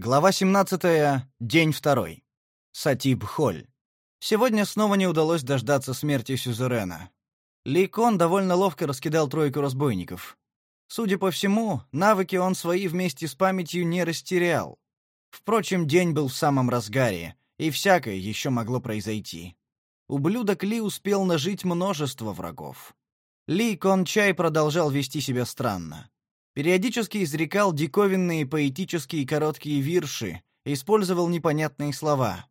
Глава 17. День второй. Сатиб Холь. Сегодня снова не удалось дождаться смерти сюзерена. Ликон довольно ловко раскидал тройку разбойников. Судя по всему, навыки он свои вместе с памятью не растерял. Впрочем, день был в самом разгаре, и всякое еще могло произойти. Ублюдок Ли успел нажить множество врагов. Ли Кон Чай продолжал вести себя странно периодически изрекал диковинные поэтические короткие вирши, использовал непонятные слова.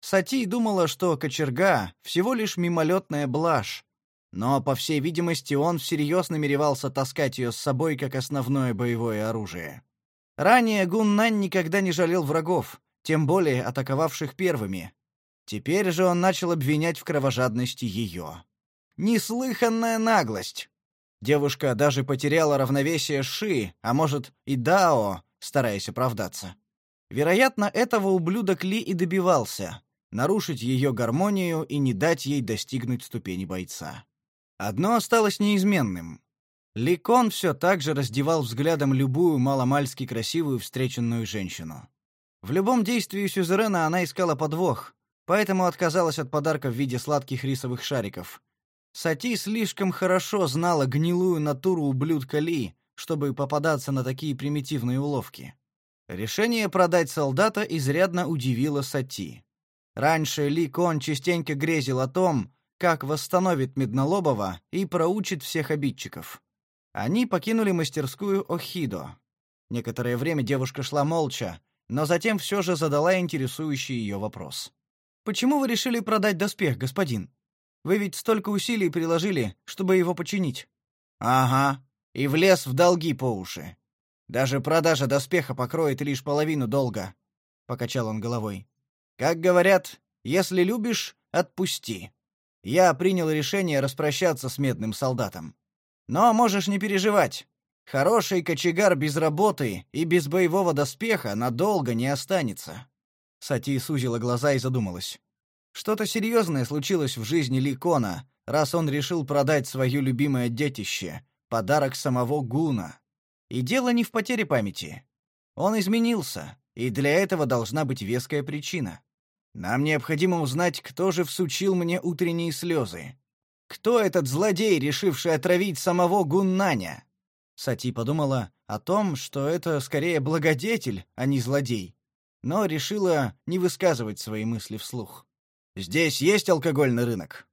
Сати думала, что кочерга — всего лишь мимолетная блажь, но, по всей видимости, он всерьез намеревался таскать ее с собой как основное боевое оружие. Ранее Гуннан никогда не жалел врагов, тем более атаковавших первыми. Теперь же он начал обвинять в кровожадности ее. Неслыханная наглость! Девушка даже потеряла равновесие Ши, а может и Дао, стараясь оправдаться. Вероятно, этого ублюдок Ли и добивался — нарушить ее гармонию и не дать ей достигнуть ступени бойца. Одно осталось неизменным. Ликон все так же раздевал взглядом любую маломальски красивую встреченную женщину. В любом действии сюзерена она искала подвох, поэтому отказалась от подарка в виде сладких рисовых шариков, Сати слишком хорошо знала гнилую натуру ублюдка Ли, чтобы попадаться на такие примитивные уловки. Решение продать солдата изрядно удивило Сати. Раньше Ли Кон частенько грезил о том, как восстановит Меднолобова и проучит всех обидчиков. Они покинули мастерскую Охидо. Некоторое время девушка шла молча, но затем все же задала интересующий ее вопрос. «Почему вы решили продать доспех, господин?» Вы ведь столько усилий приложили, чтобы его починить. Ага, и влез в долги по уши. Даже продажа доспеха покроет лишь половину долга, покачал он головой. Как говорят, если любишь, отпусти. Я принял решение распрощаться с медным солдатом. Но можешь не переживать. Хороший кочегар без работы и без боевого доспеха надолго не останется. Сати сузила глаза и задумалась. Что-то серьезное случилось в жизни Ликона, раз он решил продать свое любимое детище, подарок самого Гуна. И дело не в потере памяти. Он изменился, и для этого должна быть веская причина. Нам необходимо узнать, кто же всучил мне утренние слезы. Кто этот злодей, решивший отравить самого Гуннаня? Сати подумала о том, что это скорее благодетель, а не злодей, но решила не высказывать свои мысли вслух. Здесь есть алкогольный рынок.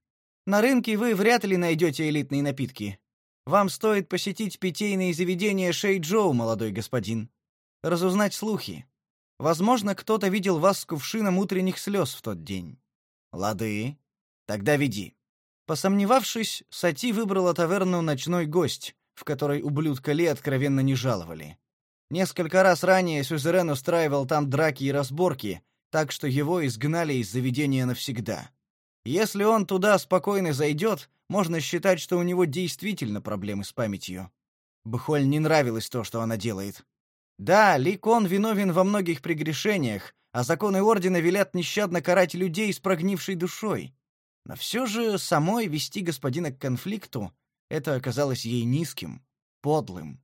На рынке вы вряд ли найдете элитные напитки. Вам стоит посетить питейные заведения Шейджоу, молодой господин. Разузнать слухи. Возможно, кто-то видел вас с кувшином утренних слез в тот день. Лады. Тогда веди. Посомневавшись, Сати выбрала таверну «Ночной гость», в которой ублюдка Ли откровенно не жаловали. Несколько раз ранее Сюзерен устраивал там драки и разборки, так что его изгнали из заведения навсегда. Если он туда спокойно зайдет, можно считать, что у него действительно проблемы с памятью. Бхоль не нравилось то, что она делает. Да, Ликон виновен во многих прегрешениях, а законы ордена велят нещадно карать людей с прогнившей душой. Но все же самой вести господина к конфликту это оказалось ей низким, подлым.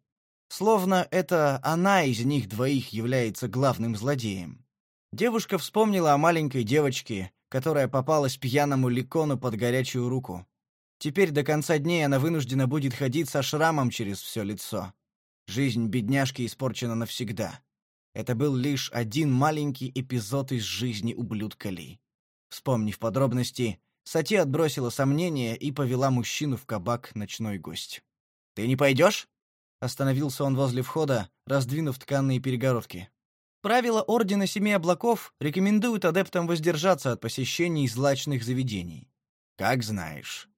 Словно это она из них двоих является главным злодеем. Девушка вспомнила о маленькой девочке, которая попалась пьяному ликону под горячую руку. Теперь до конца дней она вынуждена будет ходить со шрамом через все лицо. Жизнь бедняжки испорчена навсегда. Это был лишь один маленький эпизод из жизни ублюдка Ли. Вспомнив подробности, Сати отбросила сомнения и повела мужчину в кабак «Ночной гость». «Ты не пойдешь?» Остановился он возле входа, раздвинув тканные перегородки. Правила Ордена Семи Облаков рекомендуют адептам воздержаться от посещений злачных заведений. Как знаешь.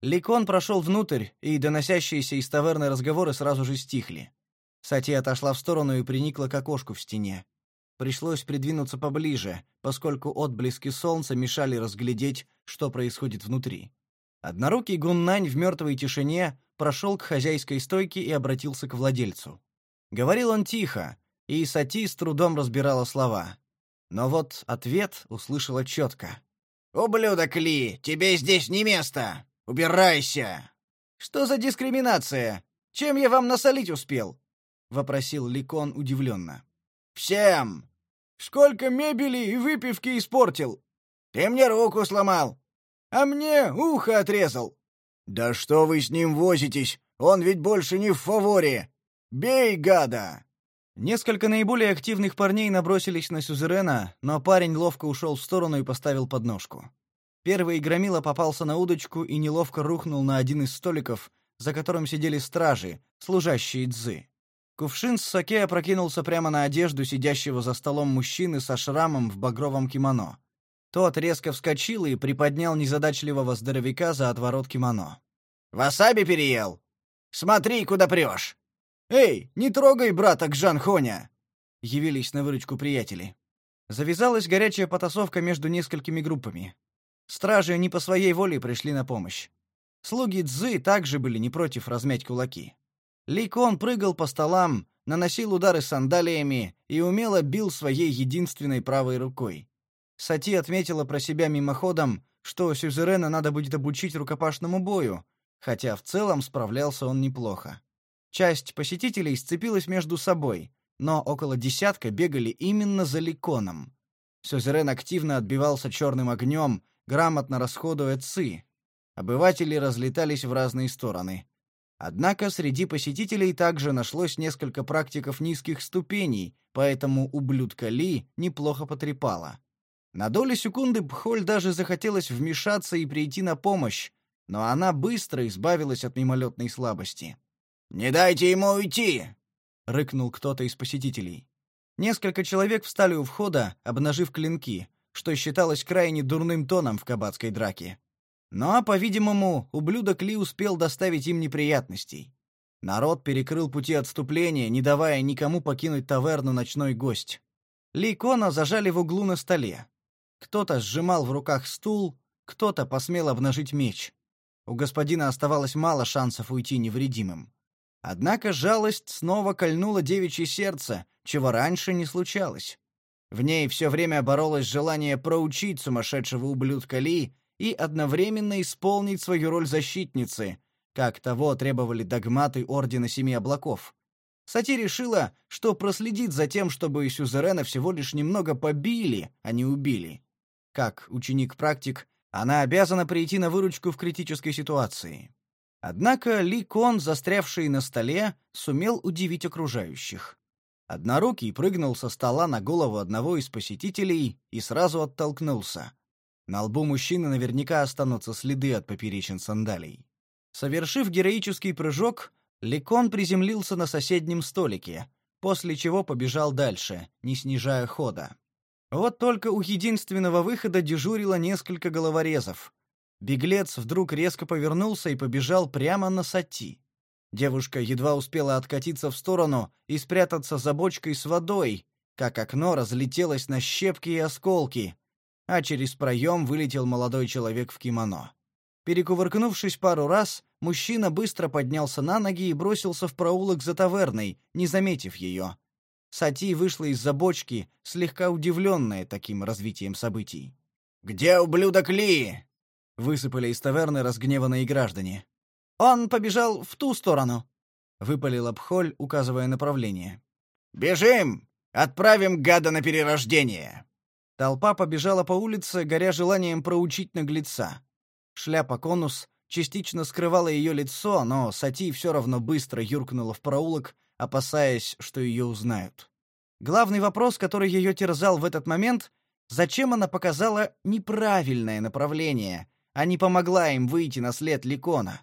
Ликон прошел внутрь, и доносящиеся из таверны разговоры сразу же стихли. Сати отошла в сторону и приникла к окошку в стене. Пришлось придвинуться поближе, поскольку отблески солнца мешали разглядеть, что происходит внутри. Однорукий гуннань в мертвой тишине прошел к хозяйской стойке и обратился к владельцу. Говорил он тихо, и Сати с трудом разбирала слова. Но вот ответ услышала четко. «Ублюдок Ли, тебе здесь не место! Убирайся!» «Что за дискриминация? Чем я вам насолить успел?» — вопросил Ликон удивленно. «Всем! Сколько мебели и выпивки испортил! Ты мне руку сломал, а мне ухо отрезал. Да что вы с ним возитесь? Он ведь больше не в фаворе. Бей, гада!» Несколько наиболее активных парней набросились на сюзерена, но парень ловко ушел в сторону и поставил подножку. Первый громила попался на удочку и неловко рухнул на один из столиков, за которым сидели стражи, служащие дзы. Кувшин с саке опрокинулся прямо на одежду сидящего за столом мужчины со шрамом в багровом кимоно. Тот резко вскочил и приподнял незадачливого здоровяка за отворот кимоно. «Васаби переел? Смотри, куда прешь!» «Эй, не трогай брата Гжан Хоня!» Явились на выручку приятели. Завязалась горячая потасовка между несколькими группами. Стражи не по своей воле пришли на помощь. Слуги Цзы также были не против размять кулаки. Ли Кон прыгал по столам, наносил удары сандалиями и умело бил своей единственной правой рукой. Сати отметила про себя мимоходом, что сюзерена надо будет обучить рукопашному бою, хотя в целом справлялся он неплохо. Часть посетителей сцепилась между собой, но около десятка бегали именно за Ликоном. Сюзерен активно отбивался черным огнем, грамотно расходуя ци. Обыватели разлетались в разные стороны. Однако среди посетителей также нашлось несколько практиков низких ступеней, поэтому ублюдка Ли неплохо потрепала. На долю секунды Пхоль даже захотелось вмешаться и прийти на помощь, но она быстро избавилась от мимолетной слабости. «Не дайте ему уйти!» — рыкнул кто-то из посетителей. Несколько человек встали у входа, обнажив клинки, что считалось крайне дурным тоном в кабацкой драке. Но, по-видимому, ублюдок Ли успел доставить им неприятностей. Народ перекрыл пути отступления, не давая никому покинуть таверну ночной гость. Ли Кона зажали в углу на столе. Кто-то сжимал в руках стул, кто-то посмел обнажить меч. У господина оставалось мало шансов уйти невредимым. Однако жалость снова кольнула девичье сердце, чего раньше не случалось. В ней все время боролось желание проучить сумасшедшего ублюдка Ли и одновременно исполнить свою роль защитницы, как того требовали догматы Ордена Семи Облаков. Сати решила, что проследит за тем, чтобы Сюзерена всего лишь немного побили, а не убили. Как ученик-практик, она обязана прийти на выручку в критической ситуации. Однако Ли Кон, застрявший на столе, сумел удивить окружающих. Однорукий прыгнул со стола на голову одного из посетителей и сразу оттолкнулся. На лбу мужчины наверняка останутся следы от поперечин сандалий. Совершив героический прыжок, Ликон приземлился на соседнем столике, после чего побежал дальше, не снижая хода. Вот только у единственного выхода дежурило несколько головорезов, Беглец вдруг резко повернулся и побежал прямо на Сати. Девушка едва успела откатиться в сторону и спрятаться за бочкой с водой, как окно разлетелось на щепки и осколки, а через проем вылетел молодой человек в кимоно. Перекувыркнувшись пару раз, мужчина быстро поднялся на ноги и бросился в проулок за таверной, не заметив ее. Сати вышла из-за бочки, слегка удивленная таким развитием событий. «Где ублюдок Ли?» Высыпали из таверны разгневанные граждане. Он побежал в ту сторону, выпалил Абхоль, указывая направление. Бежим, отправим гада на перерождение. Толпа побежала по улице, горя желанием проучить наглеца. Шляпа-конус частично скрывала ее лицо, но Сати все равно быстро юркнула в проулок, опасаясь, что ее узнают. Главный вопрос, который ее терзал в этот момент, зачем она показала неправильное направление, а не помогла им выйти на след Ликона.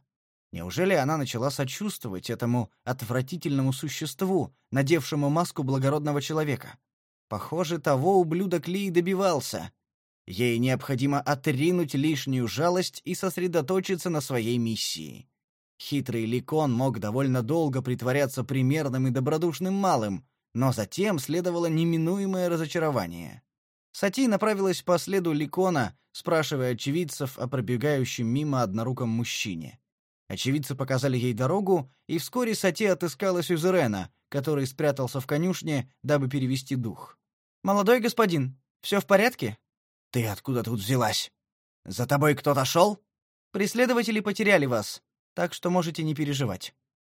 Неужели она начала сочувствовать этому отвратительному существу, надевшему маску благородного человека? Похоже, того ублюдок Ли добивался. Ей необходимо отринуть лишнюю жалость и сосредоточиться на своей миссии. Хитрый Ликон мог довольно долго притворяться примерным и добродушным малым, но затем следовало неминуемое разочарование. Сати направилась по следу Ликона, спрашивая очевидцев о пробегающем мимо одноруком мужчине. Очевидцы показали ей дорогу, и вскоре Сати отыскала Сюзерена, который спрятался в конюшне, дабы перевести дух. «Молодой господин, все в порядке?» «Ты откуда тут взялась? За тобой кто-то шел?» «Преследователи потеряли вас, так что можете не переживать».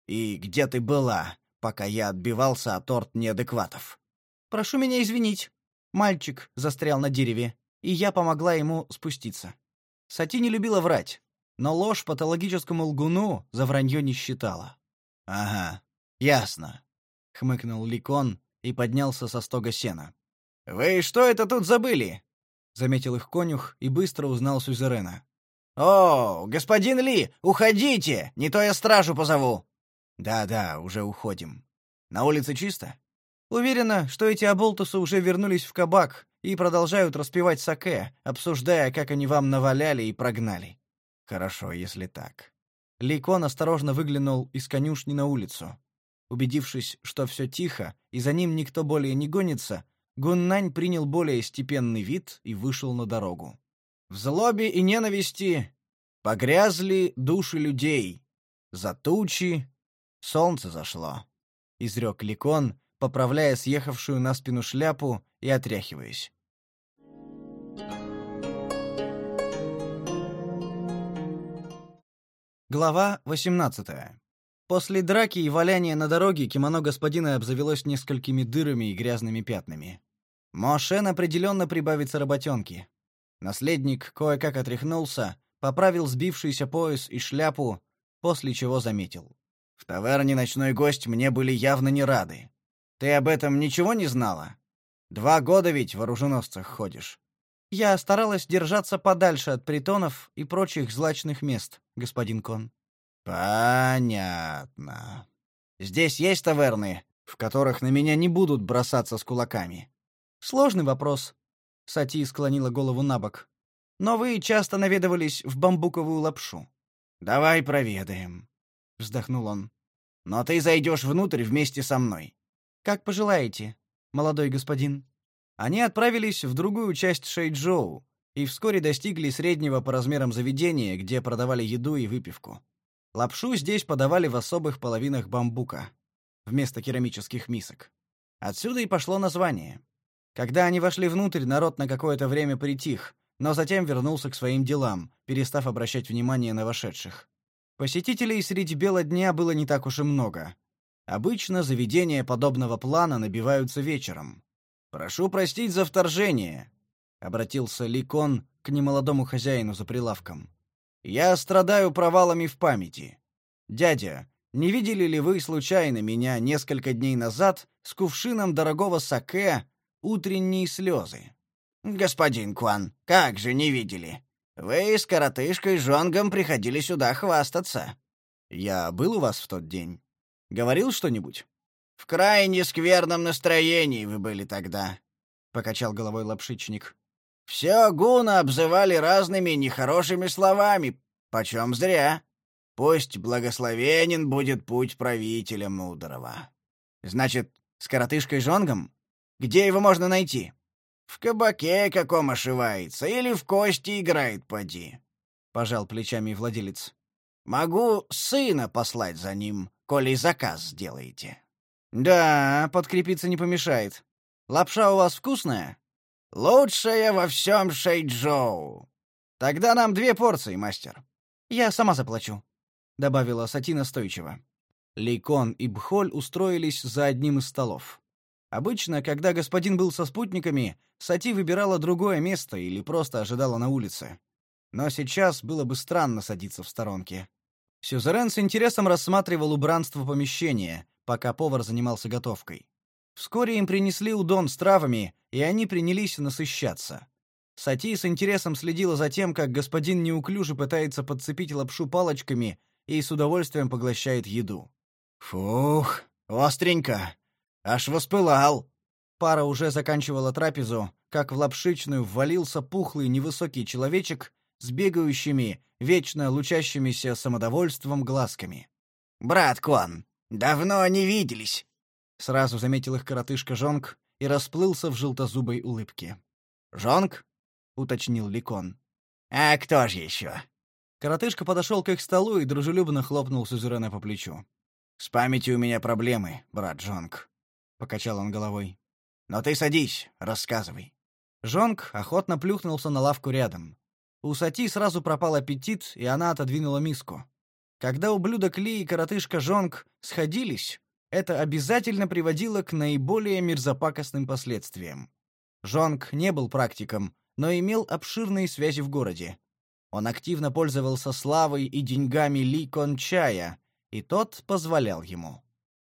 «И где ты была, пока я отбивался от орд неадекватов?» «Прошу меня извинить. Мальчик застрял на дереве, и я помогла ему спуститься. Сати не любила врать, но ложь патологическому лгуну за вранье не считала. «Ага, ясно», — хмыкнул Ликон и поднялся со стога сена. «Вы что это тут забыли?» — заметил их конюх и быстро узнал Сюзерена. «О, господин Ли, уходите, не то я стражу позову!» «Да-да, уже уходим. На улице чисто?» «Уверена, что эти оболтусы уже вернулись в кабак и продолжают распивать саке, обсуждая, как они вам наваляли и прогнали». «Хорошо, если так». Ликон осторожно выглянул из конюшни на улицу. Убедившись, что все тихо и за ним никто более не гонится, Гуннань принял более степенный вид и вышел на дорогу. В злобе и ненависти погрязли души людей. За тучи солнце зашло, изрек Ликон, поправляя съехавшую на спину шляпу и отряхиваясь. Глава 18. После драки и валяния на дороге кимоно господина обзавелось несколькими дырами и грязными пятнами. Мошен определенно прибавится работенки. Наследник кое-как отряхнулся, поправил сбившийся пояс и шляпу, после чего заметил. «В таверне ночной гость мне были явно не рады. Ты об этом ничего не знала? Два года ведь в оруженосцах ходишь». «Я старалась держаться подальше от притонов и прочих злачных мест, господин Кон». «Понятно. Здесь есть таверны, в которых на меня не будут бросаться с кулаками?» «Сложный вопрос», Сати склонила голову на бок. Но вы часто наведывались в бамбуковую лапшу. Давай проведаем, вздохнул он. Но ты зайдешь внутрь вместе со мной. Как пожелаете, молодой господин. Они отправились в другую часть Шэйчжоу и вскоре достигли среднего по размерам заведения, где продавали еду и выпивку. Лапшу здесь подавали в особых половинах бамбука вместо керамических мисок. Отсюда и пошло название. Когда они вошли внутрь, народ на какое-то время притих, но затем вернулся к своим делам, перестав обращать внимание на вошедших. Посетителей среди бела дня было не так уж и много. Обычно заведения подобного плана набиваются вечером. «Прошу простить за вторжение», — обратился Ликон к немолодому хозяину за прилавком. «Я страдаю провалами в памяти. Дядя, не видели ли вы случайно меня несколько дней назад с кувшином дорогого саке утренние слезы. «Господин Куан, как же не видели? Вы с коротышкой Жонгом приходили сюда хвастаться». «Я был у вас в тот день? Говорил что-нибудь?» «В крайне скверном настроении вы были тогда», — покачал головой лапшичник. «Все гуна обзывали разными нехорошими словами, почем зря. Пусть благословенен будет путь правителя мудрого». «Значит, с коротышкой Жонгом?» Где его можно найти? В кабаке каком ошивается или в кости играет, поди. Пожал плечами владелец. Могу сына послать за ним, коли заказ сделаете. Да, подкрепиться не помешает. Лапша у вас вкусная? Лучшая во всем Шейджоу. Тогда нам две порции, мастер. Я сама заплачу, добавила Сати настойчиво. Лейкон и Бхоль устроились за одним из столов. Обычно, когда господин был со спутниками, Сати выбирала другое место или просто ожидала на улице. Но сейчас было бы странно садиться в сторонке. Сюзерен с интересом рассматривал убранство помещения, пока повар занимался готовкой. Вскоре им принесли удон с травами, и они принялись насыщаться. Сати с интересом следила за тем, как господин неуклюже пытается подцепить лапшу палочками и с удовольствием поглощает еду. «Фух, остренько!» Аж воспылал. Пара уже заканчивала трапезу, как в лапшичную ввалился пухлый невысокий человечек с бегающими, вечно лучащимися самодовольством глазками. «Брат Кон, давно не виделись!» Сразу заметил их коротышка Жонг и расплылся в желтозубой улыбке. «Жонг?» — уточнил Ликон. «А кто же еще?» Коротышка подошел к их столу и дружелюбно хлопнул Сюзерена по плечу. «С памятью у меня проблемы, брат Жонг покачал он головой. Но ты садись, рассказывай. Жонг охотно плюхнулся на лавку рядом. У Сати сразу пропал аппетит, и она отодвинула миску. Когда ублюдок Ли и коротышка Жонг сходились, это обязательно приводило к наиболее мерзопакостным последствиям. Жонг не был практиком, но имел обширные связи в городе. Он активно пользовался славой и деньгами Ли Кон Чая, и тот позволял ему.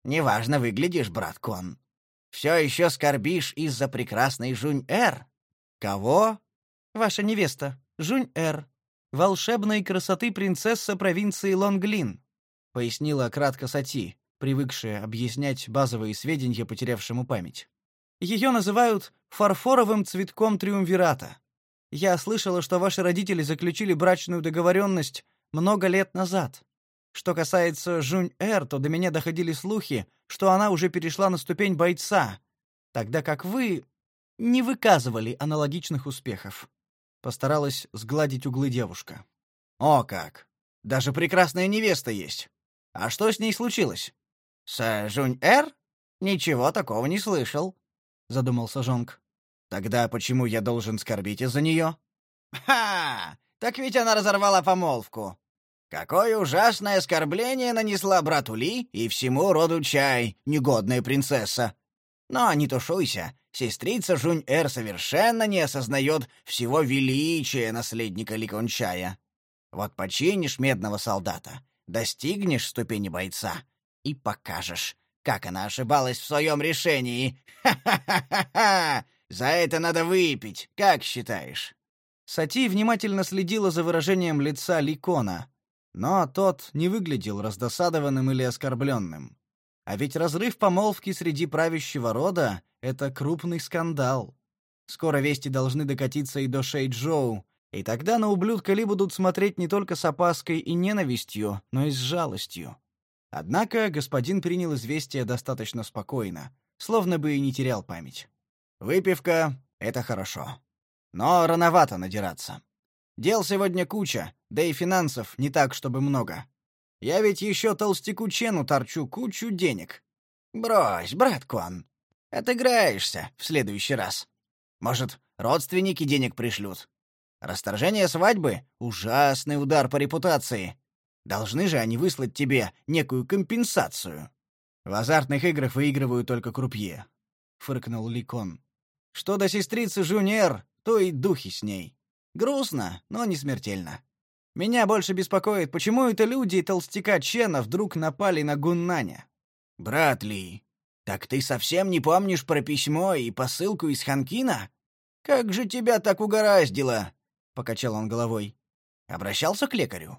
«Неважно выглядишь, брат Кон. Все еще скорбишь из-за прекрасной Жунь-Эр?» «Кого?» «Ваша невеста, Жунь-Эр, волшебной красоты принцесса провинции Лонглин», пояснила кратко Сати, привыкшая объяснять базовые сведения потерявшему память. Ее называют фарфоровым цветком триумвирата. Я слышала, что ваши родители заключили брачную договоренность много лет назад. Что касается Жунь-Эр, то до меня доходили слухи, что она уже перешла на ступень бойца, тогда как вы не выказывали аналогичных успехов. Постаралась сгладить углы девушка. О как! Даже прекрасная невеста есть. А что с ней случилось? С Жунь-Эр? Ничего такого не слышал, задумался Жонг. Тогда почему я должен скорбить из-за нее? Ха! Так ведь она разорвала помолвку. Какое ужасное оскорбление нанесла брату Ли и всему роду Чай, негодная принцесса. Но не тушуйся, сестрица Жунь-Эр совершенно не осознает всего величия наследника Ликончая. Вот починишь медного солдата, достигнешь ступени бойца, и покажешь, как она ошибалась в своем решении. Ха-ха-ха-ха! За это надо выпить, как считаешь?» Сати внимательно следила за выражением лица Ликона, но тот не выглядел раздосадованным или оскорбленным. А ведь разрыв помолвки среди правящего рода — это крупный скандал. Скоро вести должны докатиться и до Шейджоу, и тогда на ублюдка Ли будут смотреть не только с опаской и ненавистью, но и с жалостью. Однако господин принял известие достаточно спокойно, словно бы и не терял память. Выпивка — это хорошо. Но рановато надираться. Дел сегодня куча, да и финансов не так, чтобы много. Я ведь еще толстяку Чену торчу кучу денег. Брось, брат Куан. Отыграешься в следующий раз. Может, родственники денег пришлют. Расторжение свадьбы — ужасный удар по репутации. Должны же они выслать тебе некую компенсацию. В азартных играх выигрывают только крупье, фыркнул Ликон. Что до сестрицы Жунер, то и духи с ней. Грустно, но не смертельно. Меня больше беспокоит, почему это люди толстяка Чена вдруг напали на Гуннаня. Брат Ли, так ты совсем не помнишь про письмо и посылку из Ханкина? Как же тебя так угораздило? покачал он головой. Обращался к лекарю.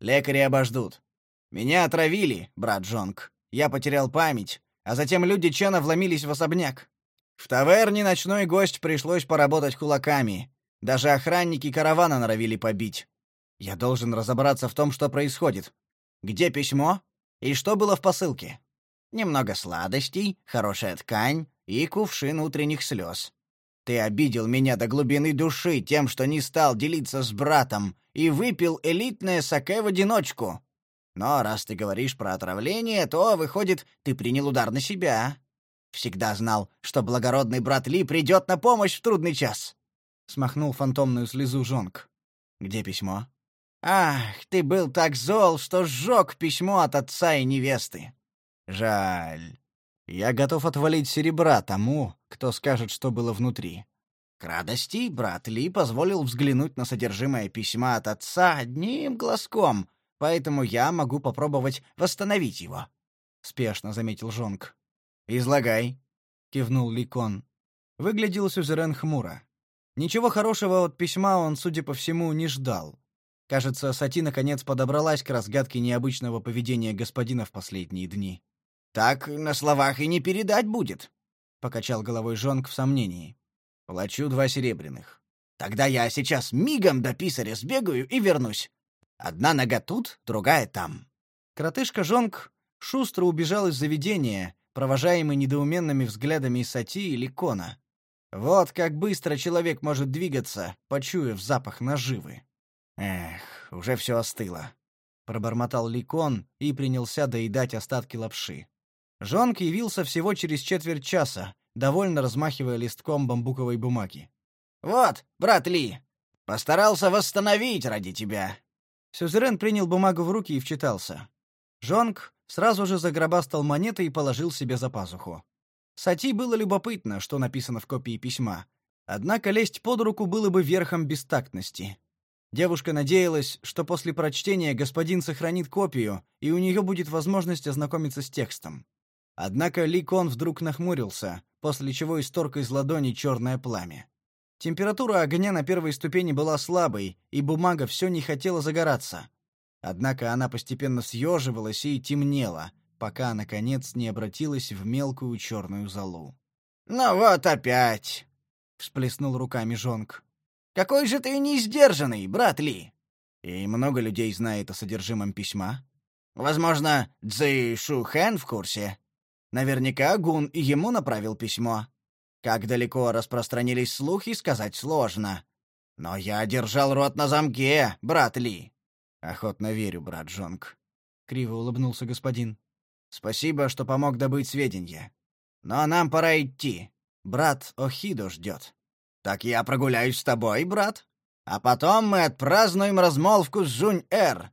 Лекари обождут. Меня отравили, брат Джонг. Я потерял память, а затем люди Чена вломились в особняк. В таверне ночной гость пришлось поработать кулаками. Даже охранники каравана норовили побить. Я должен разобраться в том, что происходит. Где письмо? И что было в посылке? Немного сладостей, хорошая ткань и кувшин утренних слез. Ты обидел меня до глубины души тем, что не стал делиться с братом и выпил элитное саке в одиночку. Но раз ты говоришь про отравление, то, выходит, ты принял удар на себя. Всегда знал, что благородный брат Ли придет на помощь в трудный час. Смахнул фантомную слезу Жонг. Где письмо? Ах, ты был так зол, что сжег письмо от отца и невесты. Жаль. Я готов отвалить серебра тому, кто скажет, что было внутри. К радости брат Ли позволил взглянуть на содержимое письма от отца одним глазком, поэтому я могу попробовать восстановить его. Спешно заметил Жонг. Излагай, кивнул Ликон. Выглядел сюзерен хмуро. Ничего хорошего от письма он, судя по всему, не ждал. Кажется, Сати наконец подобралась к разгадке необычного поведения господина в последние дни. Так на словах и не передать будет, покачал головой Жонг в сомнении. Плачу два серебряных. Тогда я сейчас мигом до писаря сбегаю и вернусь. Одна нога тут, другая там. Кротышка Жонг шустро убежал из заведения, провожаемый недоуменными взглядами Сати или Кона. Вот как быстро человек может двигаться, почуяв запах наживы. Эх, уже все остыло, пробормотал Ликон и принялся доедать остатки лапши. Жонг явился всего через четверть часа, довольно размахивая листком бамбуковой бумаги. Вот, брат Ли, постарался восстановить ради тебя. Сюзерен принял бумагу в руки и вчитался. Жонг сразу же загробастал монеты и положил себе за пазуху. Сати было любопытно, что написано в копии письма, Однако лезть под руку было бы верхом бестактности. Девушка надеялась, что после прочтения господин сохранит копию, и у нее будет возможность ознакомиться с текстом. Однако Ли Кон вдруг нахмурился, после чего исторг из ладони черное пламя. Температура огня на первой ступени была слабой, и бумага все не хотела загораться. Однако она постепенно съеживалась и темнела, пока, наконец, не обратилась в мелкую черную золу. «Ну вот опять!» — всплеснул руками Жонг. «Какой же ты несдержанный, брат Ли!» «И много людей знает о содержимом письма?» «Возможно, Цзи Хэн в курсе. Наверняка Гун и ему направил письмо. Как далеко распространились слухи, сказать сложно. Но я держал рот на замке, брат Ли. Охотно верю, брат Джонг. Криво улыбнулся господин. Спасибо, что помог добыть сведения. Но нам пора идти. Брат Охидо ждет. Так я прогуляюсь с тобой, брат. А потом мы отпразднуем размолвку с Жунь-Эр.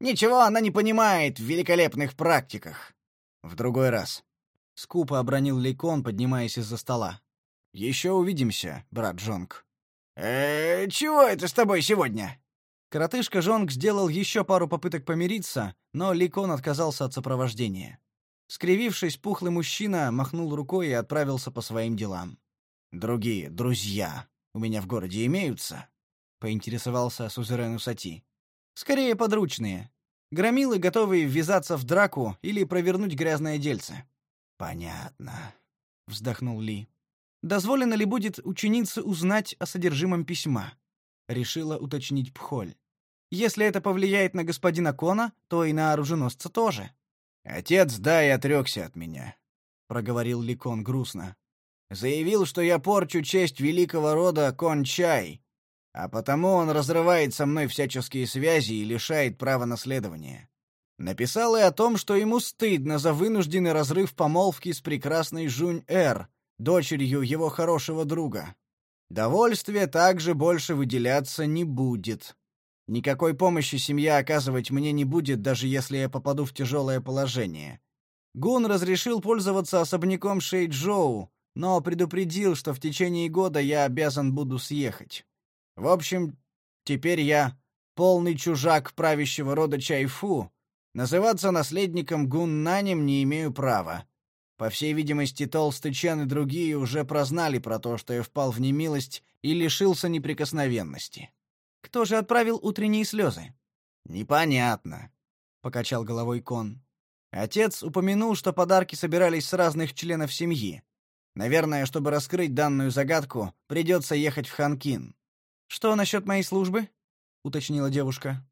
Ничего она не понимает в великолепных практиках. В другой раз. Скупо обронил Лейкон, поднимаясь из-за стола. Еще увидимся, брат Джонг. Э, чего это с тобой сегодня? Коротышка Жонг сделал еще пару попыток помириться, но Ликон отказался от сопровождения. Скривившись, пухлый мужчина махнул рукой и отправился по своим делам. «Другие друзья у меня в городе имеются?» — поинтересовался Сузерен Усати. «Скорее подручные. Громилы, готовые ввязаться в драку или провернуть грязное дельце». «Понятно», — вздохнул Ли. «Дозволено ли будет ученице узнать о содержимом письма?» — решила уточнить Пхоль. Если это повлияет на господина Кона, то и на оруженосца тоже. Отец да и отрекся от меня, проговорил Ликон грустно. Заявил, что я порчу честь великого рода Кон-Чай, а потому он разрывает со мной всяческие связи и лишает права наследования. Написал и о том, что ему стыдно за вынужденный разрыв помолвки с прекрасной Жунь-Эр, дочерью его хорошего друга. Довольствие также больше выделяться не будет. Никакой помощи семья оказывать мне не будет, даже если я попаду в тяжелое положение. Гун разрешил пользоваться особняком Шейджоу, но предупредил, что в течение года я обязан буду съехать. В общем, теперь я полный чужак правящего рода Чайфу. Называться наследником Гун Нанем не имею права. По всей видимости, Толстый Чен и другие уже прознали про то, что я впал в немилость и лишился неприкосновенности. Кто же отправил утренние слезы? Непонятно, покачал головой Кон. Отец упомянул, что подарки собирались с разных членов семьи. Наверное, чтобы раскрыть данную загадку, придется ехать в Ханкин. Что насчет моей службы? уточнила девушка.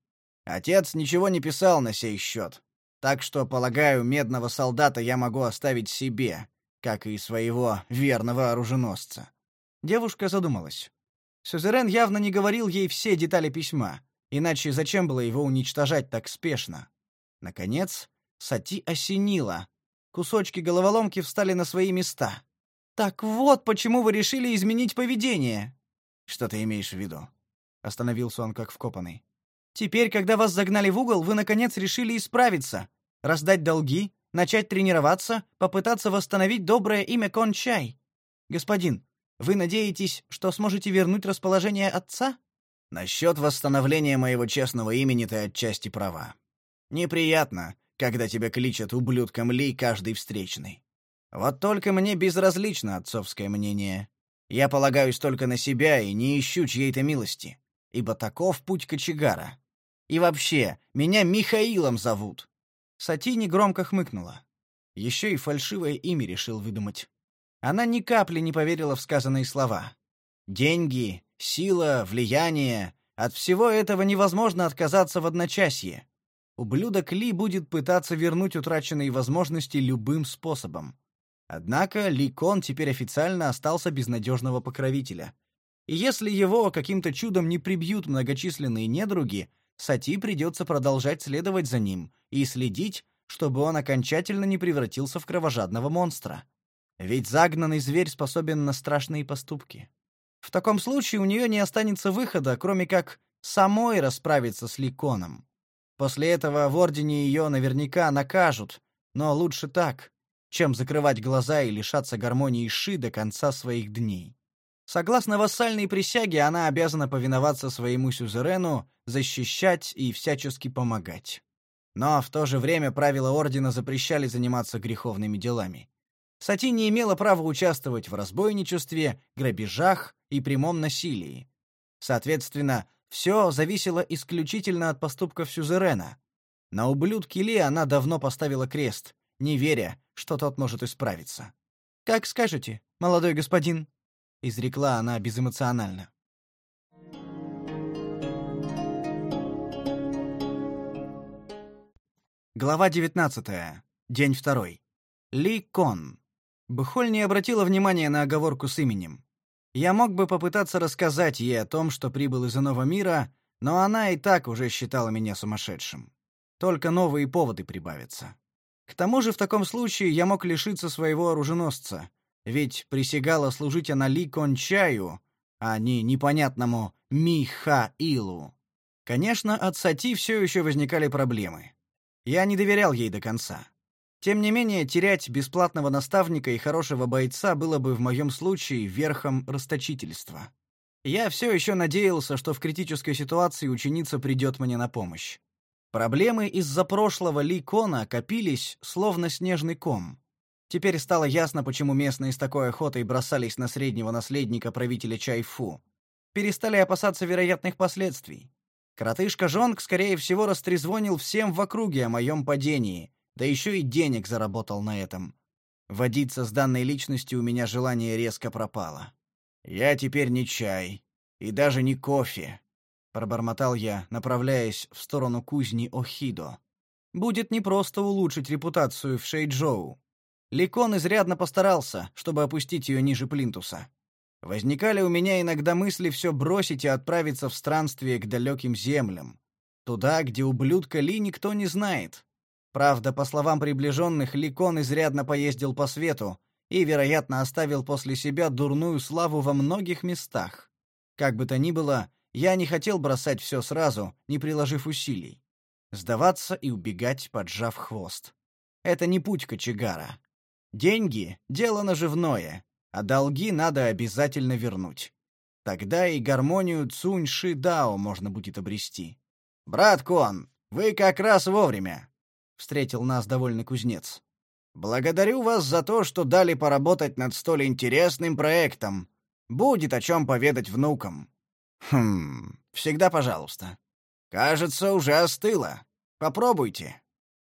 Отец ничего не писал на сей счет. Так что, полагаю, медного солдата я могу оставить себе, как и своего верного оруженосца. Девушка задумалась. Сюзерен явно не говорил ей все детали письма, иначе зачем было его уничтожать так спешно? Наконец, Сати осенила. Кусочки головоломки встали на свои места. Так вот, почему вы решили изменить поведение. Что ты имеешь в виду? Остановился он как вкопанный. Теперь, когда вас загнали в угол, вы наконец решили исправиться, раздать долги, начать тренироваться, попытаться восстановить доброе имя Кончай. Господин, вы надеетесь, что сможете вернуть расположение отца? Насчет восстановления моего честного имени ты отчасти права. Неприятно, когда тебя кличат ублюдком Ли каждый встречный. Вот только мне безразлично отцовское мнение. Я полагаюсь только на себя и не ищу чьей-то милости, ибо таков путь кочегара. И вообще, меня Михаилом зовут. Сатини громко хмыкнула. Еще и фальшивое имя решил выдумать. Она ни капли не поверила в сказанные слова. Деньги, сила, влияние — от всего этого невозможно отказаться в одночасье. Ублюдок Ли будет пытаться вернуть утраченные возможности любым способом. Однако Ли Кон теперь официально остался без надежного покровителя. И если его каким-то чудом не прибьют многочисленные недруги, Сати придется продолжать следовать за ним и следить, чтобы он окончательно не превратился в кровожадного монстра. Ведь загнанный зверь способен на страшные поступки. В таком случае у нее не останется выхода, кроме как самой расправиться с Ликоном. После этого в ордене ее наверняка накажут, но лучше так, чем закрывать глаза и лишаться гармонии Ши до конца своих дней. Согласно вассальной присяге, она обязана повиноваться своему сюзерену, защищать и всячески помогать. Но в то же время правила ордена запрещали заниматься греховными делами. Сати не имела права участвовать в разбойничестве, грабежах и прямом насилии. Соответственно, все зависело исключительно от поступков сюзерена. На ублюдке Ли она давно поставила крест, не веря, что тот может исправиться. «Как скажете, молодой господин», — изрекла она безэмоционально. Глава 19. День второй. Ли Кон. Бхоль не обратила внимания на оговорку с именем. Я мог бы попытаться рассказать ей о том, что прибыл из иного мира, но она и так уже считала меня сумасшедшим. Только новые поводы прибавятся. К тому же в таком случае я мог лишиться своего оруженосца, ведь присягала служить она Ли Кончаю, а не непонятному Михаилу. Конечно, от Сати все еще возникали проблемы. Я не доверял ей до конца. Тем не менее, терять бесплатного наставника и хорошего бойца было бы в моем случае верхом расточительства. Я все еще надеялся, что в критической ситуации ученица придет мне на помощь. Проблемы из-за прошлого Ли Кона копились, словно снежный ком. Теперь стало ясно, почему местные с такой охотой бросались на среднего наследника правителя Чайфу. Перестали опасаться вероятных последствий. Коротышка Жонг, скорее всего, растрезвонил всем в округе о моем падении, да еще и денег заработал на этом. Водиться с данной личностью у меня желание резко пропало. «Я теперь не чай, и даже не кофе», — пробормотал я, направляясь в сторону кузни Охидо. «Будет непросто улучшить репутацию в Шейджоу. Ликон изрядно постарался, чтобы опустить ее ниже плинтуса. Возникали у меня иногда мысли все бросить и отправиться в странствие к далеким землям. Туда, где ублюдка Ли никто не знает. Правда, по словам приближенных, Ликон изрядно поездил по свету и, вероятно, оставил после себя дурную славу во многих местах. Как бы то ни было, я не хотел бросать все сразу, не приложив усилий. Сдаваться и убегать, поджав хвост. Это не путь кочегара. Деньги — дело наживное, а долги надо обязательно вернуть. Тогда и гармонию Цунь-Ши Дао можно будет обрести. «Брат Кон, вы как раз вовремя!» — встретил нас довольный кузнец. «Благодарю вас за то, что дали поработать над столь интересным проектом. Будет о чем поведать внукам». «Хм, всегда пожалуйста. Кажется, уже остыло. Попробуйте».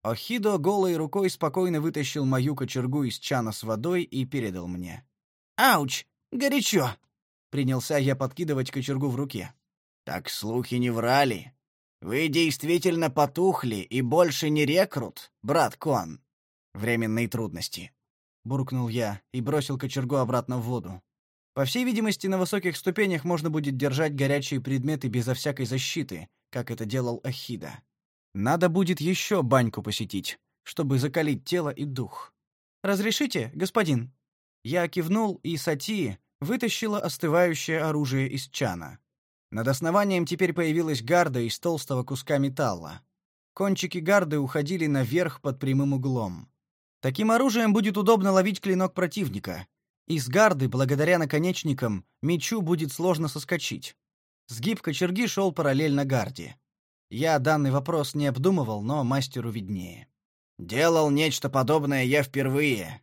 Охидо голой рукой спокойно вытащил мою кочергу из чана с водой и передал мне. «Ауч! Горячо!» Принялся я подкидывать кочергу в руке. «Так слухи не врали. Вы действительно потухли и больше не рекрут, брат Кон?» «Временные трудности», — буркнул я и бросил кочергу обратно в воду. По всей видимости, на высоких ступенях можно будет держать горячие предметы безо всякой защиты, как это делал Ахида. Надо будет еще баньку посетить, чтобы закалить тело и дух. Разрешите, господин? Я кивнул, и Сати вытащила остывающее оружие из чана. Над основанием теперь появилась гарда из толстого куска металла. Кончики гарды уходили наверх под прямым углом. Таким оружием будет удобно ловить клинок противника. Из гарды, благодаря наконечникам, мечу будет сложно соскочить. Сгиб кочерги шел параллельно гарде. Я данный вопрос не обдумывал, но мастеру виднее. Делал нечто подобное я впервые,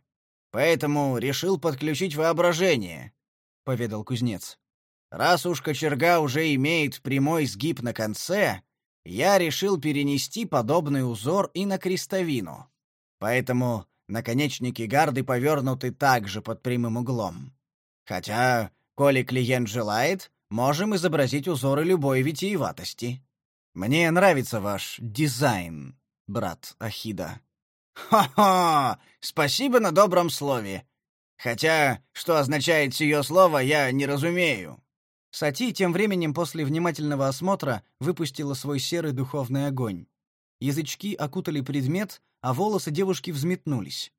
поэтому решил подключить воображение, поведал кузнец. Раз уж кочерга уже имеет прямой сгиб на конце, я решил перенести подобный узор и на крестовину. Поэтому наконечники гарды повернуты также под прямым углом. Хотя, коли клиент желает, можем изобразить узоры любой витиеватости. Мне нравится ваш дизайн, брат Ахида. Ха-ха! Спасибо на добром слове. Хотя, что означает сие слово, я не разумею. Сати тем временем после внимательного осмотра выпустила свой серый духовный огонь. Язычки окутали предмет, а волосы девушки взметнулись.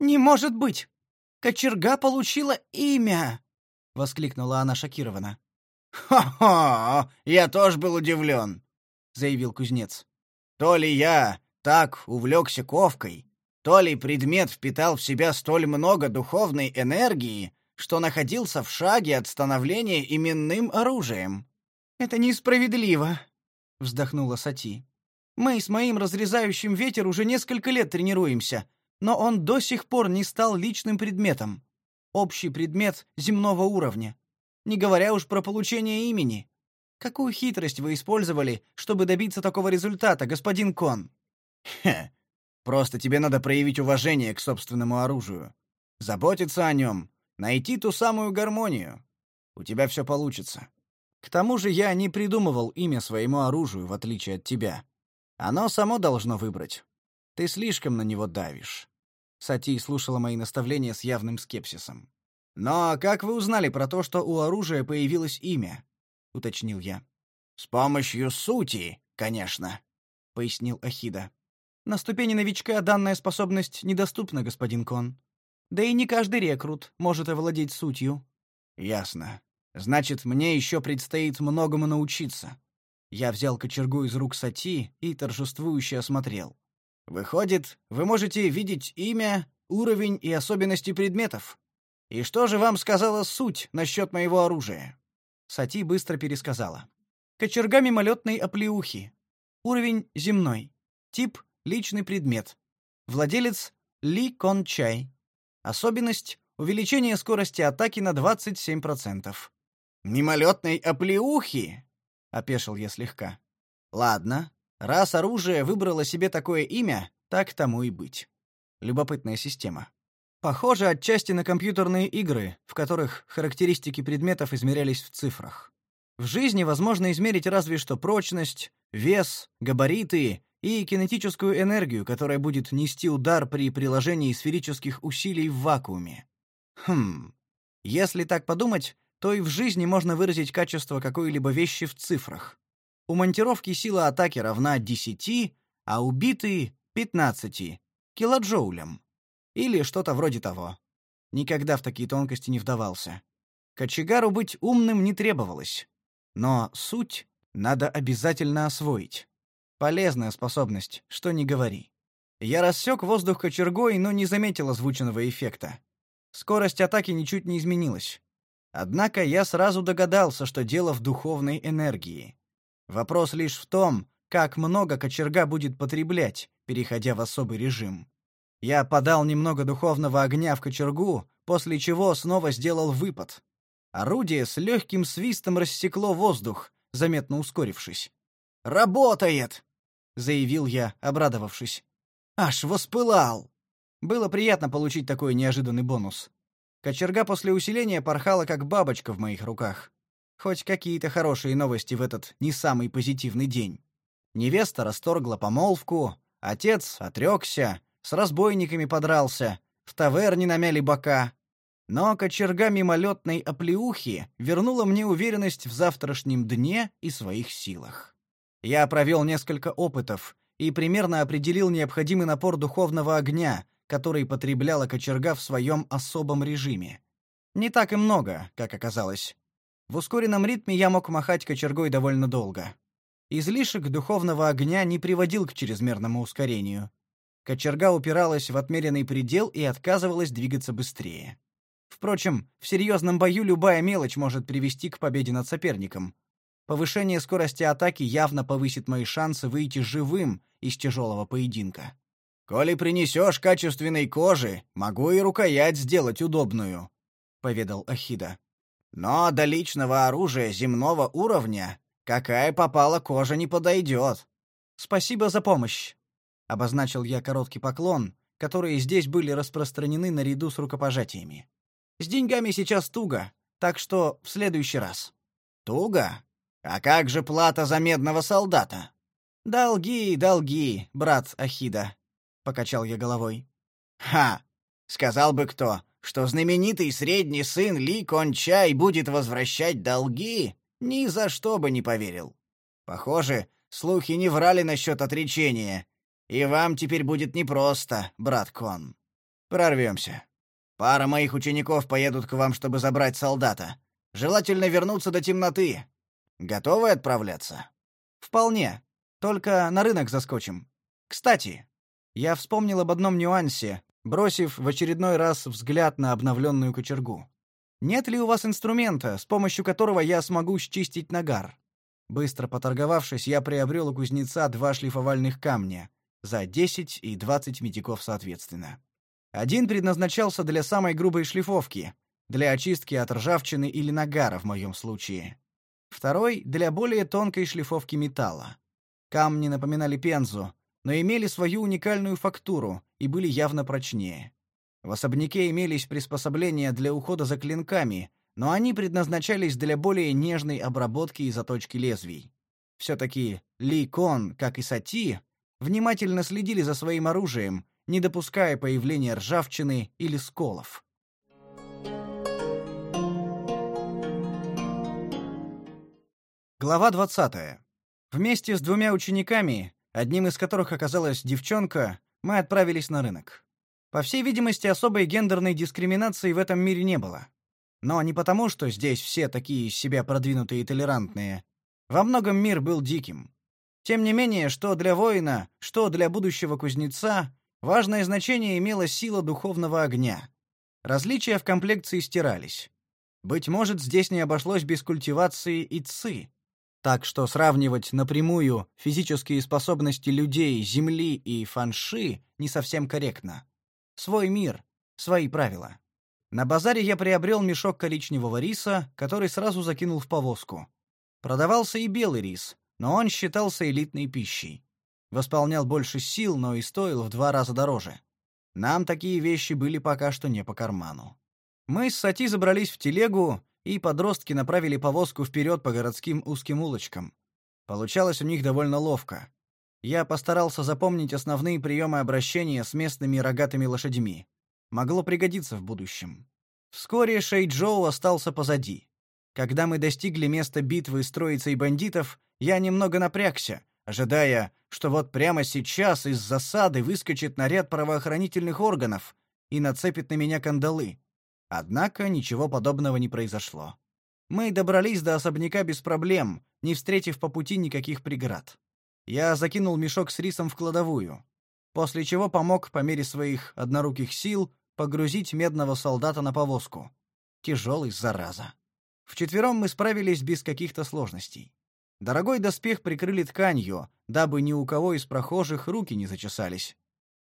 «Не может быть! Кочерга получила имя!» — воскликнула она шокированно. «Ха-ха! Я тоже был удивлен. — заявил кузнец. «То ли я так увлекся ковкой, то ли предмет впитал в себя столь много духовной энергии, что находился в шаге от становления именным оружием. Это несправедливо, вздохнула Сати. Мы с моим разрезающим ветер уже несколько лет тренируемся, но он до сих пор не стал личным предметом. Общий предмет земного уровня. Не говоря уж про получение имени. Какую хитрость вы использовали, чтобы добиться такого результата, господин Кон? Хе. Просто тебе надо проявить уважение к собственному оружию, заботиться о нем, найти ту самую гармонию. У тебя все получится. К тому же я не придумывал имя своему оружию, в отличие от тебя. Оно само должно выбрать. Ты слишком на него давишь. Сати слушала мои наставления с явным скепсисом. Но как вы узнали про то, что у оружия появилось имя? Уточнил я. С помощью сути, конечно, пояснил Ахида. На ступени новичка данная способность недоступна, господин Кон. Да и не каждый рекрут может овладеть сутью. Ясно. Значит, мне еще предстоит многому научиться. Я взял кочергу из рук Сати и торжествующе осмотрел. Выходит, вы можете видеть имя, уровень и особенности предметов. И что же вам сказала суть насчет моего оружия? Сати быстро пересказала. Кочерга мимолетной оплеухи. Уровень земной. Тип личный предмет. Владелец Ли Кон Чай. Особенность увеличение скорости атаки на 27%. Мимолетной оплеухи, опешил я слегка. Ладно, раз оружие выбрало себе такое имя, так тому и быть. Любопытная система. Похоже отчасти на компьютерные игры, в которых характеристики предметов измерялись в цифрах. В жизни возможно измерить разве что прочность, вес, габариты и кинетическую энергию, которая будет нести удар при приложении сферических усилий в вакууме. Хм. Если так подумать, то и в жизни можно выразить качество какой-либо вещи в цифрах. У монтировки сила атаки равна 10, а у биты 15 килоджоулям или что-то вроде того. Никогда в такие тонкости не вдавался. Кочегару быть умным не требовалось, но суть надо обязательно освоить. Полезная способность, что ни говори. Я рассек воздух кочергой, но не заметил озвученного эффекта. Скорость атаки ничуть не изменилась. Однако я сразу догадался, что дело в духовной энергии. Вопрос лишь в том, как много кочерга будет потреблять, переходя в особый режим. Я подал немного духовного огня в кочергу, после чего снова сделал выпад. Орудие с легким свистом рассекло воздух, заметно ускорившись. «Работает!» заявил я, обрадовавшись. Аж воспылал. Было приятно получить такой неожиданный бонус. Кочерга после усиления порхала как бабочка в моих руках. Хоть какие-то хорошие новости в этот не самый позитивный день. Невеста расторгла помолвку, отец отрекся, с разбойниками подрался, в таверне намяли бока. Но кочерга мимолетной оплеухи вернула мне уверенность в завтрашнем дне и своих силах. Я провел несколько опытов и примерно определил необходимый напор духовного огня, который потребляла кочерга в своем особом режиме. Не так и много, как оказалось. В ускоренном ритме я мог махать кочергой довольно долго. Излишек духовного огня не приводил к чрезмерному ускорению. Кочерга упиралась в отмеренный предел и отказывалась двигаться быстрее. Впрочем, в серьезном бою любая мелочь может привести к победе над соперником, Повышение скорости атаки явно повысит мои шансы выйти живым из тяжелого поединка. Коли принесешь качественной кожи, могу и рукоять сделать удобную, поведал Ахида. Но до личного оружия земного уровня какая попала кожа не подойдет. Спасибо за помощь, обозначил я короткий поклон, которые здесь были распространены наряду с рукопожатиями. С деньгами сейчас туго, так что в следующий раз. Туго? А как же плата за медного солдата? Долги, долги, брат Ахида, покачал я головой. Ха, сказал бы кто, что знаменитый средний сын Ли Кончай будет возвращать долги, ни за что бы не поверил. Похоже, слухи не врали насчет отречения, и вам теперь будет непросто, брат Кон. Прорвемся. Пара моих учеников поедут к вам, чтобы забрать солдата. Желательно вернуться до темноты, Готовы отправляться? Вполне. Только на рынок заскочим. Кстати, я вспомнил об одном нюансе, бросив в очередной раз взгляд на обновленную кочергу. Нет ли у вас инструмента, с помощью которого я смогу счистить нагар? Быстро поторговавшись, я приобрел у кузнеца два шлифовальных камня за 10 и 20 медиков соответственно. Один предназначался для самой грубой шлифовки, для очистки от ржавчины или нагара в моем случае. Второй — для более тонкой шлифовки металла. Камни напоминали пензу, но имели свою уникальную фактуру и были явно прочнее. В особняке имелись приспособления для ухода за клинками, но они предназначались для более нежной обработки и заточки лезвий. Все-таки Ли Кон, как и Сати, внимательно следили за своим оружием, не допуская появления ржавчины или сколов. Глава 20. Вместе с двумя учениками, одним из которых оказалась девчонка, мы отправились на рынок. По всей видимости, особой гендерной дискриминации в этом мире не было. Но не потому, что здесь все такие из себя продвинутые и толерантные. Во многом мир был диким. Тем не менее, что для воина, что для будущего кузнеца, важное значение имела сила духовного огня. Различия в комплекции стирались. Быть может, здесь не обошлось без культивации и ци. Так что сравнивать напрямую физические способности людей, земли и фанши не совсем корректно. Свой мир, свои правила. На базаре я приобрел мешок коричневого риса, который сразу закинул в повозку. Продавался и белый рис, но он считался элитной пищей. Восполнял больше сил, но и стоил в два раза дороже. Нам такие вещи были пока что не по карману. Мы с Сати забрались в телегу, и подростки направили повозку вперед по городским узким улочкам. Получалось у них довольно ловко. Я постарался запомнить основные приемы обращения с местными рогатыми лошадьми. Могло пригодиться в будущем. Вскоре Шейджоу остался позади. Когда мы достигли места битвы с троицей бандитов, я немного напрягся, ожидая, что вот прямо сейчас из засады выскочит наряд правоохранительных органов и нацепит на меня кандалы. Однако ничего подобного не произошло. Мы добрались до особняка без проблем, не встретив по пути никаких преград. Я закинул мешок с рисом в кладовую, после чего помог по мере своих одноруких сил погрузить медного солдата на повозку. Тяжелый, зараза. Вчетвером мы справились без каких-то сложностей. Дорогой доспех прикрыли тканью, дабы ни у кого из прохожих руки не зачесались.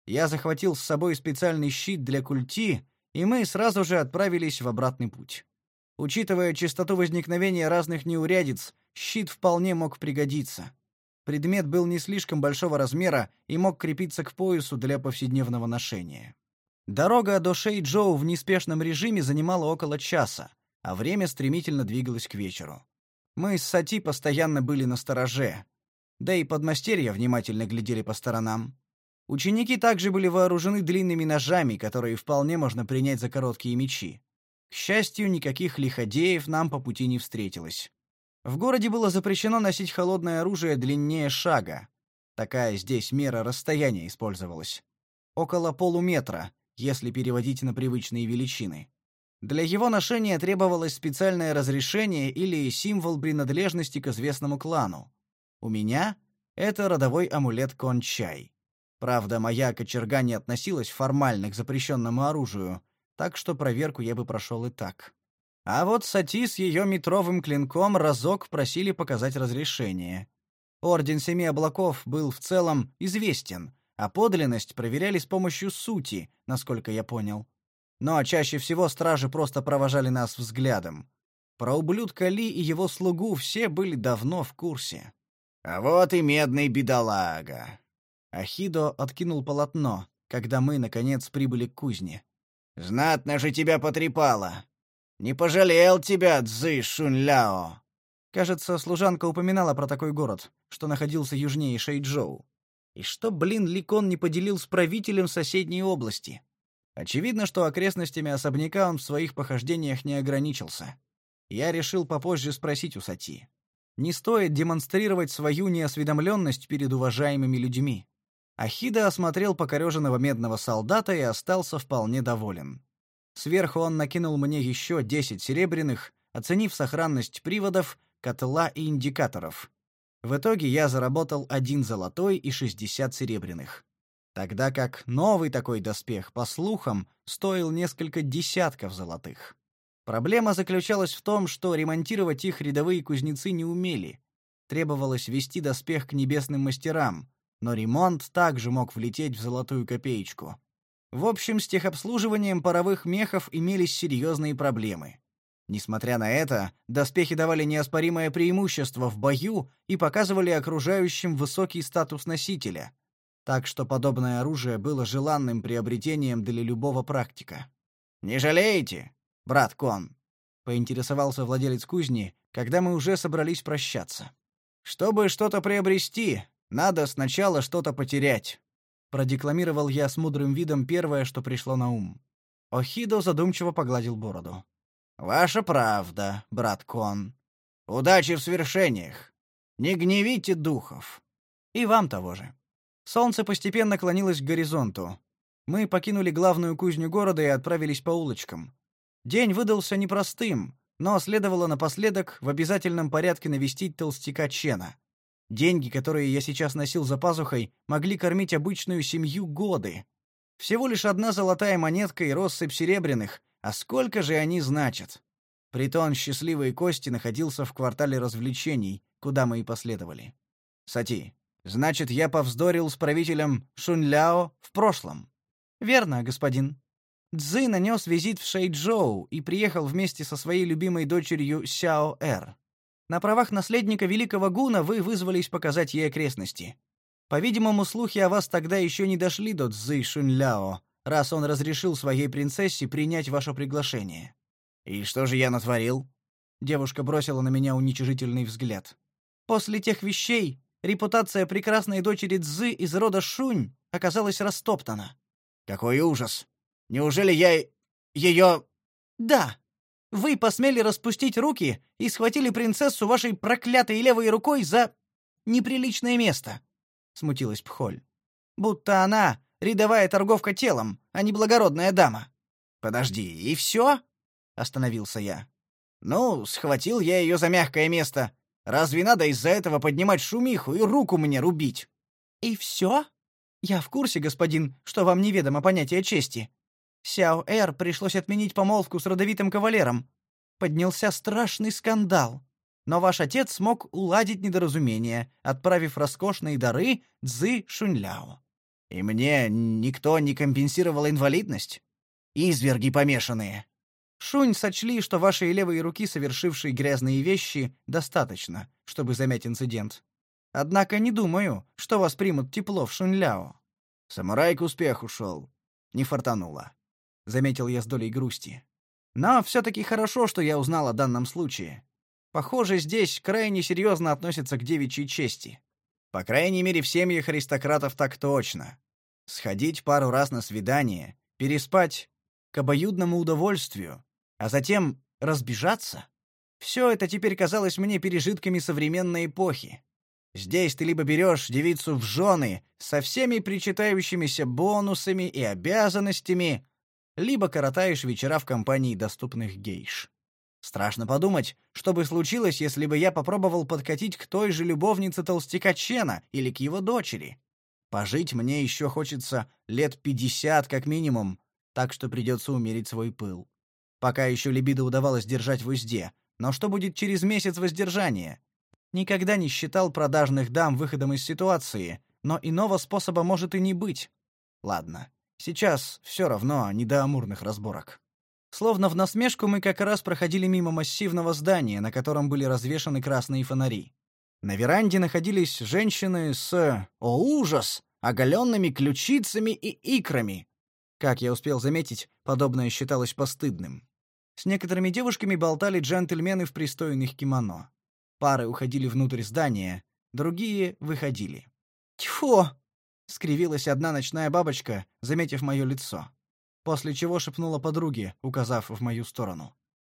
Я захватил с собой специальный щит для культи, и мы сразу же отправились в обратный путь. Учитывая частоту возникновения разных неурядиц, щит вполне мог пригодиться. Предмет был не слишком большого размера и мог крепиться к поясу для повседневного ношения. Дорога до Шейчжоу в неспешном режиме занимала около часа, а время стремительно двигалось к вечеру. Мы с Сати постоянно были на стороже, да и подмастерья внимательно глядели по сторонам. Ученики также были вооружены длинными ножами, которые вполне можно принять за короткие мечи. К счастью, никаких лиходеев нам по пути не встретилось. В городе было запрещено носить холодное оружие длиннее шага. Такая здесь мера расстояния использовалась. Около полуметра, если переводить на привычные величины. Для его ношения требовалось специальное разрешение или символ принадлежности к известному клану. У меня это родовой амулет Кончай. Правда, моя кочерга не относилась формально к запрещенному оружию, так что проверку я бы прошел и так. А вот Сати с ее метровым клинком разок просили показать разрешение. Орден Семи Облаков был в целом известен, а подлинность проверяли с помощью сути, насколько я понял. Но чаще всего стражи просто провожали нас взглядом. Про ублюдка Ли и его слугу все были давно в курсе. «А вот и медный бедолага!» Ахидо откинул полотно, когда мы, наконец, прибыли к кузне. «Знатно же тебя потрепало! Не пожалел тебя, Цзы Шунляо. Кажется, служанка упоминала про такой город, что находился южнее Шэйчжоу. И что, блин, Ликон не поделил с правителем соседней области? Очевидно, что окрестностями особняка он в своих похождениях не ограничился. Я решил попозже спросить у Сати. Не стоит демонстрировать свою неосведомленность перед уважаемыми людьми. Ахида осмотрел покореженного медного солдата и остался вполне доволен. Сверху он накинул мне еще 10 серебряных, оценив сохранность приводов, котла и индикаторов. В итоге я заработал один золотой и 60 серебряных. Тогда как новый такой доспех, по слухам, стоил несколько десятков золотых. Проблема заключалась в том, что ремонтировать их рядовые кузнецы не умели. Требовалось вести доспех к небесным мастерам, но ремонт также мог влететь в золотую копеечку. В общем, с техобслуживанием паровых мехов имелись серьезные проблемы. Несмотря на это, доспехи давали неоспоримое преимущество в бою и показывали окружающим высокий статус носителя. Так что подобное оружие было желанным приобретением для любого практика. «Не жалеете, брат Кон?» — поинтересовался владелец кузни, когда мы уже собрались прощаться. «Чтобы что-то приобрести, надо сначала что-то потерять», — продекламировал я с мудрым видом первое, что пришло на ум. Охидо задумчиво погладил бороду. Ваша правда, брат Кон. Удачи в свершениях. Не гневите духов. И вам того же. Солнце постепенно клонилось к горизонту. Мы покинули главную кузню города и отправились по улочкам. День выдался непростым, но следовало напоследок в обязательном порядке навестить толстяка Чена. Деньги, которые я сейчас носил за пазухой, могли кормить обычную семью годы. Всего лишь одна золотая монетка и россыпь серебряных, а сколько же они значат? Притон «Счастливые кости» находился в квартале развлечений, куда мы и последовали. Сати, значит, я повздорил с правителем Шунляо в прошлом. Верно, господин. Цзы нанес визит в Шэйчжоу и приехал вместе со своей любимой дочерью Сяо-Эр. На правах наследника великого гуна вы вызвались показать ей окрестности. По-видимому, слухи о вас тогда еще не дошли до Цзы Шунляо, раз он разрешил своей принцессе принять ваше приглашение. И что же я натворил? Девушка бросила на меня уничижительный взгляд. После тех вещей репутация прекрасной дочери Цзы из рода Шунь оказалась растоптана. Какой ужас! Неужели я ее... Да. Вы посмели распустить руки и схватили принцессу вашей проклятой левой рукой за неприличное место, смутилась Пхоль. Будто она рядовая торговка телом, а не благородная дама. Подожди, и все? Остановился я. Ну, схватил я ее за мягкое место. Разве надо из-за этого поднимать шумиху и руку мне рубить? И все? Я в курсе, господин, что вам неведомо понятие чести. Сяо Эр пришлось отменить помолвку с родовитым кавалером. Поднялся страшный скандал. Но ваш отец смог уладить недоразумение, отправив роскошные дары Цзы Шуньляо. И мне никто не компенсировал инвалидность? Изверги помешанные. Шунь сочли, что вашей левой руки, совершившей грязные вещи, достаточно, чтобы замять инцидент. Однако не думаю, что вас примут тепло в Шуньляо. Самурай к успеху шел. Не фартануло. Заметил я с долей грусти. Но все-таки хорошо, что я узнал о данном случае. Похоже, здесь крайне серьезно относятся к девичьей чести. По крайней мере, в семьях аристократов так точно. Сходить пару раз на свидание, переспать к обоюдному удовольствию, а затем разбежаться все это теперь казалось мне пережитками современной эпохи. Здесь ты либо берешь девицу в жены со всеми причитающимися бонусами и обязанностями, либо коротаешь вечера в компании доступных гейш. Страшно подумать, что бы случилось, если бы я попробовал подкатить к той же любовнице толстяка Чена или к его дочери. Пожить мне еще хочется лет пятьдесят как минимум, так что придется умерить свой пыл. Пока еще либидо удавалось держать в узде, но что будет через месяц воздержания? Никогда не считал продажных дам выходом из ситуации, но иного способа может и не быть. Ладно, сейчас все равно не до амурных разборок. Словно в насмешку мы как раз проходили мимо массивного здания, на котором были развешаны красные фонари. На веранде находились женщины с, о ужас, оголенными ключицами и икрами. Как я успел заметить, подобное считалось постыдным. С некоторыми девушками болтали джентльмены в пристойных кимоно. Пары уходили внутрь здания, другие выходили. «Тьфу!» — скривилась одна ночная бабочка, заметив мое лицо после чего шепнула подруге, указав в мою сторону.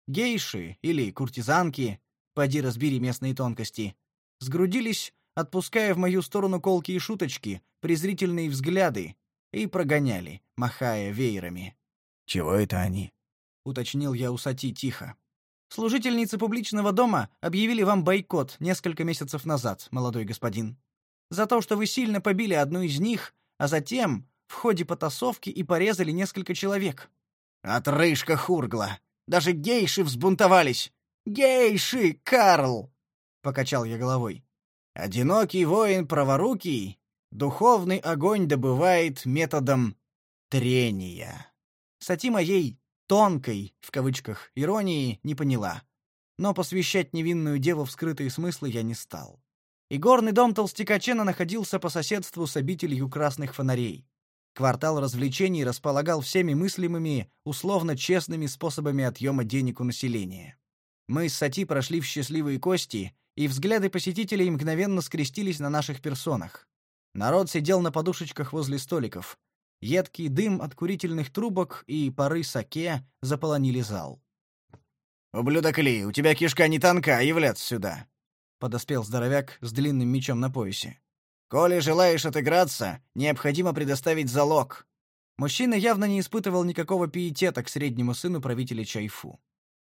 Гейши или куртизанки, поди разбери местные тонкости, сгрудились, отпуская в мою сторону колкие шуточки, презрительные взгляды и прогоняли, махая веерами. «Чего это они?» — уточнил я у Сати тихо. «Служительницы публичного дома объявили вам бойкот несколько месяцев назад, молодой господин. За то, что вы сильно побили одну из них, а затем в ходе потасовки и порезали несколько человек. Отрыжка Хургла. Даже гейши взбунтовались! Гейши, Карл!» — покачал я головой. «Одинокий воин праворукий духовный огонь добывает методом трения». Сати моей «тонкой» в кавычках иронии не поняла. Но посвящать невинную деву в скрытые смыслы я не стал. И горный дом толстяка Чена находился по соседству с обителью красных фонарей. Квартал развлечений располагал всеми мыслимыми, условно честными способами отъема денег у населения. Мы с Сати прошли в счастливые кости, и взгляды посетителей мгновенно скрестились на наших персонах. Народ сидел на подушечках возле столиков. Едкий дым от курительных трубок и пары саке заполонили зал. «Ублюдок Ли, у тебя кишка не тонка, являться сюда!» Подоспел здоровяк с длинным мечом на поясе. Коли желаешь отыграться, необходимо предоставить залог. Мужчина явно не испытывал никакого пиетета к среднему сыну правителя Чайфу.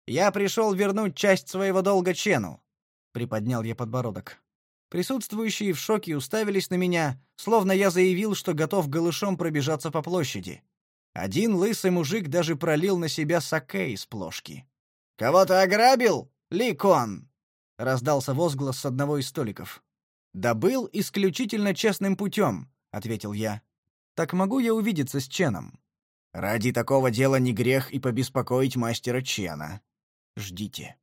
Я пришел вернуть часть своего долга Чену, приподнял я подбородок. Присутствующие в шоке уставились на меня, словно я заявил, что готов голышом пробежаться по площади. Один лысый мужик даже пролил на себя саке из плошки. «Кого-то ограбил? Ликон!» — раздался возглас с одного из столиков. «Добыл исключительно честным путем», — ответил я. «Так могу я увидеться с Ченом?» «Ради такого дела не грех и побеспокоить мастера Чена. Ждите».